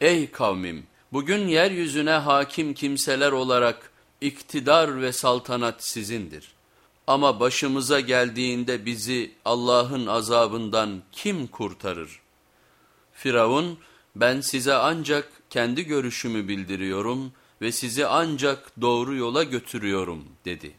Ey kavmim! Bugün yeryüzüne hakim kimseler olarak iktidar ve saltanat sizindir. Ama başımıza geldiğinde bizi Allah'ın azabından kim kurtarır? Firavun, ben size ancak kendi görüşümü bildiriyorum ve sizi ancak doğru yola götürüyorum dedi.